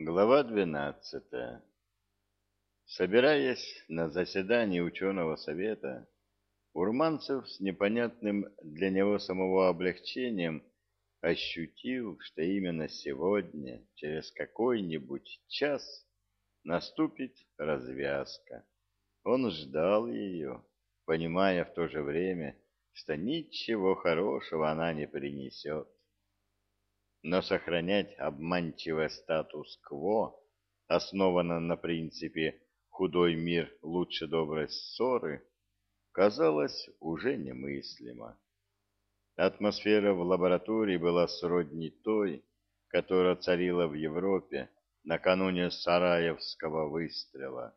Глава двенадцатая. Собираясь на заседание ученого совета, Урманцев с непонятным для него самого облегчением ощутил, что именно сегодня, через какой-нибудь час, наступит развязка. Он ждал ее, понимая в то же время, что ничего хорошего она не принесет но сохранять обманчивый статус-кво, основанный на принципе «худой мир лучше доброй ссоры», казалось уже немыслимо. Атмосфера в лаборатории была сродни той, которая царила в Европе накануне Сараевского выстрела.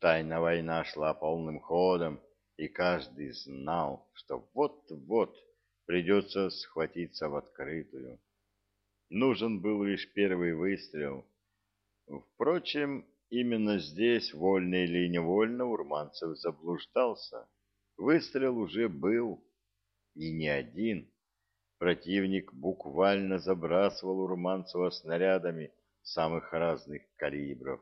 Тайная война шла полным ходом, и каждый знал, что вот-вот придется схватиться в открытую. Нужен был лишь первый выстрел. Впрочем, именно здесь, вольно или невольно, Урманцев заблуждался. Выстрел уже был, и не один. Противник буквально забрасывал Урманцева снарядами самых разных калибров.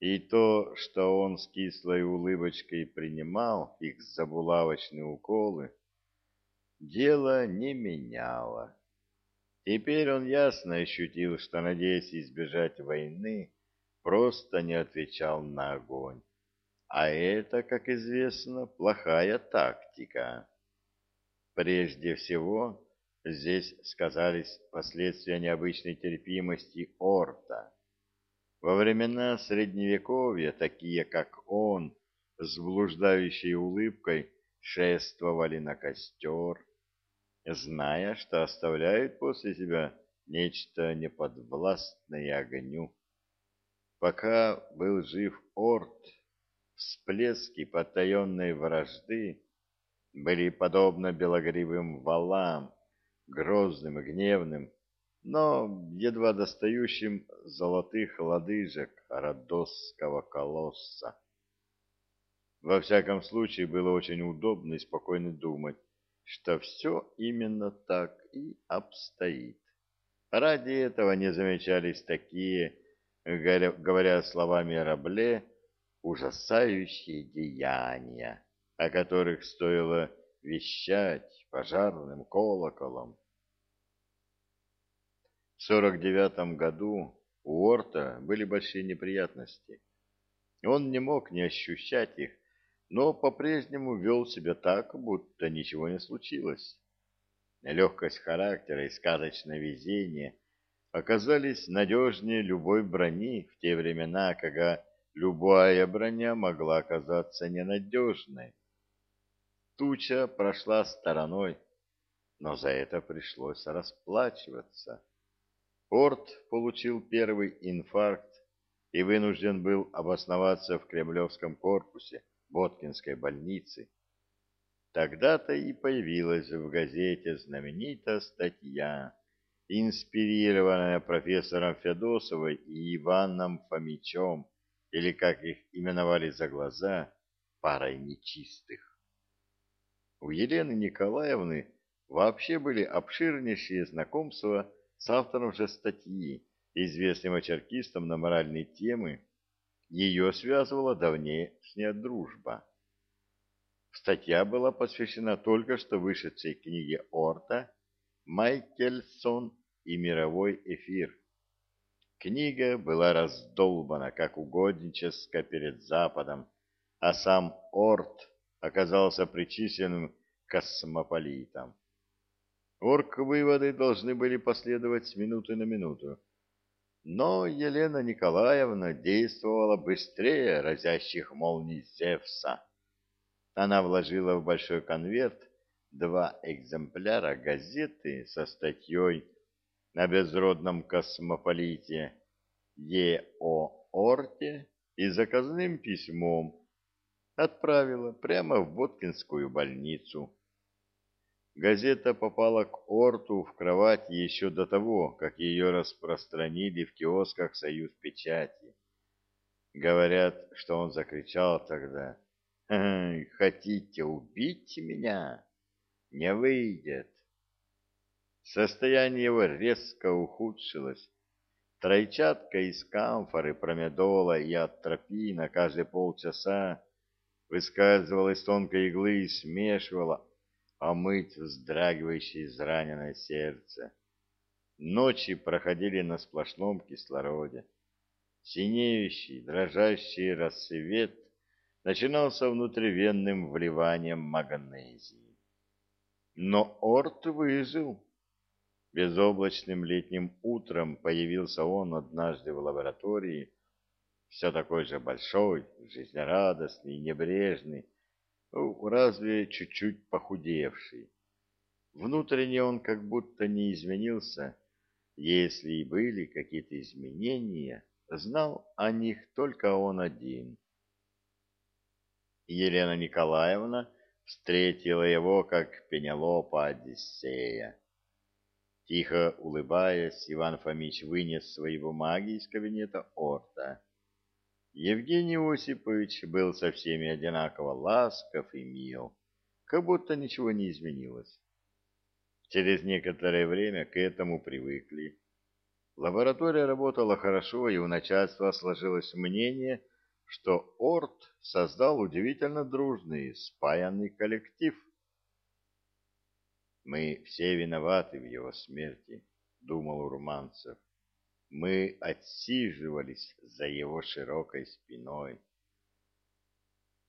И то, что он с кислой улыбочкой принимал их забулавочные уколы, дело не меняло. Теперь он ясно ощутил, что, надеясь избежать войны, просто не отвечал на огонь. А это, как известно, плохая тактика. Прежде всего, здесь сказались последствия необычной терпимости Орта. Во времена Средневековья такие, как он, с блуждающей улыбкой шествовали на костер, зная, что оставляют после себя нечто неподвластное огню. Пока был жив Орд, всплески потаенной вражды были подобно белогривым валам, грозным и гневным, но едва достающим золотых лодыжек родосского колосса. Во всяком случае, было очень удобно и спокойно думать, что все именно так и обстоит. Ради этого не замечались такие, говоря словами Рабле, ужасающие деяния, о которых стоило вещать пожарным колоколом. В сорок девятом году у Орта были большие неприятности. Он не мог не ощущать их, но по-прежнему вел себя так, будто ничего не случилось. Легкость характера и сказочное везение оказались надежнее любой брони в те времена, когда любая броня могла оказаться ненадежной. Туча прошла стороной, но за это пришлось расплачиваться. Порт получил первый инфаркт и вынужден был обосноваться в Кремлевском корпусе, Боткинской больницы. Тогда-то и появилась в газете знаменитая статья, инспирированная профессором Федосовой и Иваном Фомичом, или, как их именовали за глаза, парой нечистых. У Елены Николаевны вообще были обширнейшие знакомства с автором же статьи, известным очеркистом на моральные темы, ее связывала давнешняя дружба. Статья была посвящена только что вышедшей книге Орта «Майкельсон и мировой эфир». Книга была раздолбана, как угодническа перед Западом, а сам Орт оказался причисленным к космополитам. Орг-выводы должны были последовать с минуты на минуту, но Елена Николаевна действовала быстрее разящих молний Зевса. Она вложила в большой конверт два экземпляра газеты со статьей на безродном космополите Е.О. Орте и заказным письмом отправила прямо в Боткинскую больницу. Газета попала к Орту в кровать еще до того, как ее распространили в киосках «Союз печати». Говорят, что он закричал тогда «Хотите убить меня? Не выйдет!» Состояние его резко ухудшилось. Тройчатка из камфоры, промедола и атропина каждые полчаса выскальзывала из тонкой иглы и смешивала, омыть вздрагивающее израненное сердце. Ночи проходили на сплошном кислороде. Синеющий, дрожащий рассвет начинался внутривенным вливанием магнезии. Но Орт выжил. Безоблачным летним утром появился он однажды в лаборатории, все такой же большой, жизнерадостный, небрежный, разве чуть-чуть похудевший. Внутренне он как будто не изменился, если и были какие-то изменения, знал о них только он один. Елена Николаевна встретила его, как Пенелопа Одиссея. Тихо улыбаясь, Иван Фомич вынес свои бумаги из кабинета Орта. Евгений Осипович был со всеми одинаково ласков и мил, как будто ничего не изменилось. Через некоторое время к этому привыкли. Лаборатория работала хорошо, и у начальства сложилось мнение, что Орт создал удивительно дружный, спаянный коллектив. Мы все виноваты в его смерти, думал Урманцев. Мы отсиживались за его широкой спиной.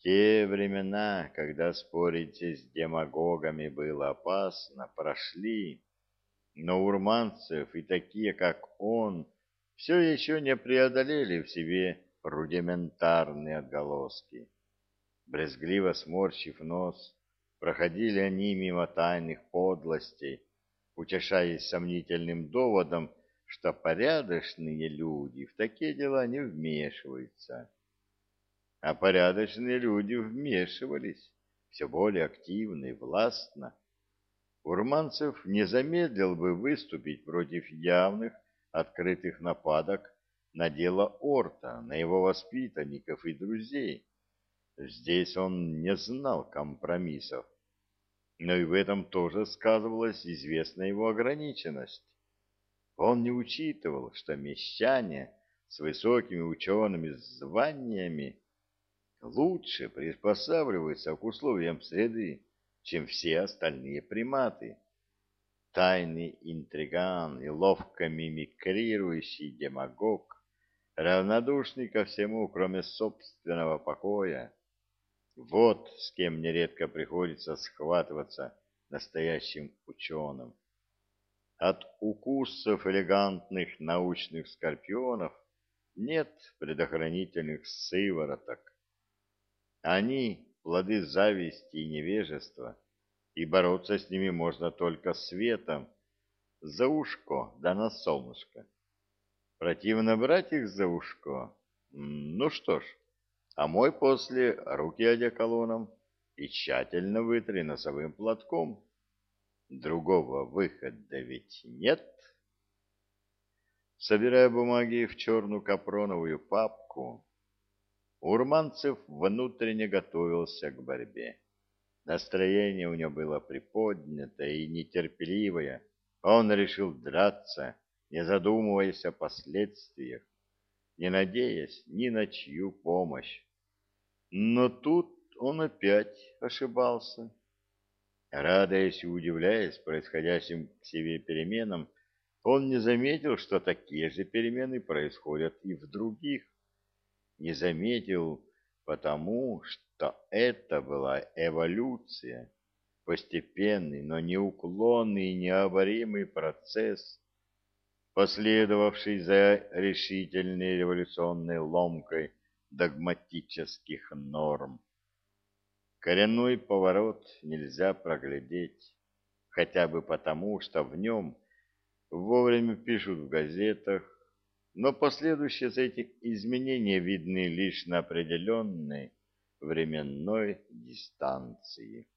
Те времена, когда спорить с демагогами было опасно, прошли, но урманцев и такие, как он, все еще не преодолели в себе рудиментарные отголоски. Брезгливо сморщив нос, проходили они мимо тайных подлостей, утешаясь сомнительным доводом, что порядочные люди в такие дела не вмешиваются. А порядочные люди вмешивались все более активно и властно. Урманцев не замедлил бы выступить против явных открытых нападок на дело Орта, на его воспитанников и друзей. Здесь он не знал компромиссов но и в этом тоже сказывалась известная его ограниченность. Он не учитывал, что мещане с высокими учеными званиями лучше приспосабливаются к условиям среды, чем все остальные приматы. Тайный интриган и ловко мимикрирующий демагог, равнодушный ко всему, кроме собственного покоя, вот с кем нередко приходится схватываться настоящим ученым. От укусов элегантных научных скорпионов нет предохранительных сывороток. Они — плоды зависти и невежества, и бороться с ними можно только светом, за ушко да на солнышко. Противно брать их за ушко? Ну что ж, а мой после руки одеколоном и тщательно вытри носовым платком. Другого выхода ведь нет. Собирая бумаги в черную капроновую папку, Урманцев внутренне готовился к борьбе. Настроение у него было приподнятое и нетерпеливое. Он решил драться, не задумываясь о последствиях, не надеясь ни на чью помощь. Но тут он опять ошибался. Радуясь и удивляясь происходящим к себе переменам, он не заметил, что такие же перемены происходят и в других. Не заметил потому, что это была эволюция, постепенный, но неуклонный и необоримый процесс, последовавший за решительной революционной ломкой догматических норм. Коренной поворот нельзя проглядеть, хотя бы потому, что в нем вовремя пишут в газетах, но последующие за этих изменения видны лишь на определенной временной дистанции.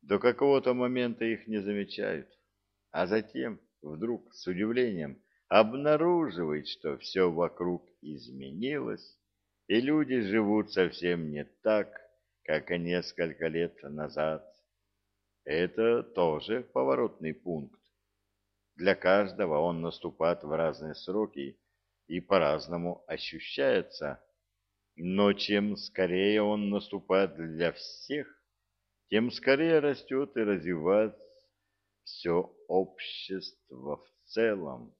До какого-то момента их не замечают, а затем вдруг с удивлением обнаруживает, что все вокруг изменилось, и люди живут совсем не так, как несколько лет назад. Это тоже поворотный пункт. Для каждого он наступает в разные сроки и по-разному ощущается. Но чем скорее он наступает для всех, тем скорее растет и развивается все общество в целом.